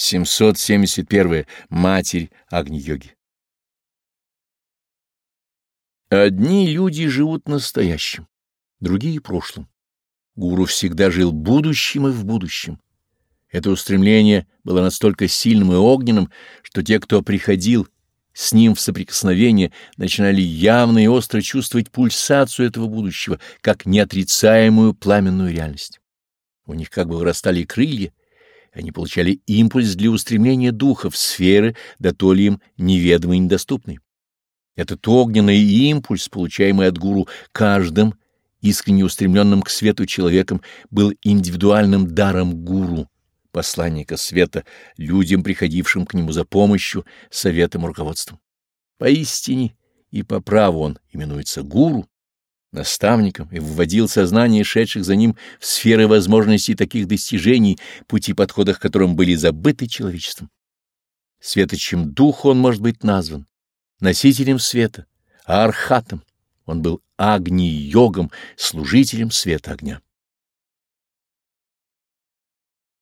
771. Матерь Агни-йоги. Одни люди живут настоящим, другие — прошлым. Гуру всегда жил будущим и в будущем. Это устремление было настолько сильным и огненным, что те, кто приходил с ним в соприкосновение, начинали явно и остро чувствовать пульсацию этого будущего, как неотрицаемую пламенную реальность. У них как бы вырастали крылья, они получали импульс для устремления духа в сферы, да то ли им неведомые и недоступные. Этот огненный импульс, получаемый от гуру каждым, искренне устремленным к свету человеком, был индивидуальным даром гуру, посланника света, людям, приходившим к нему за помощью, советом, руководством. Поистине и по праву он именуется гуру, наставником и вводил сознание шедших за ним в сферы возможностей таких достижений, пути подхода к которым были забыты человечеством. Светочем духа он может быть назван, носителем света, а архатом. Он был агни-йогом, служителем света огня.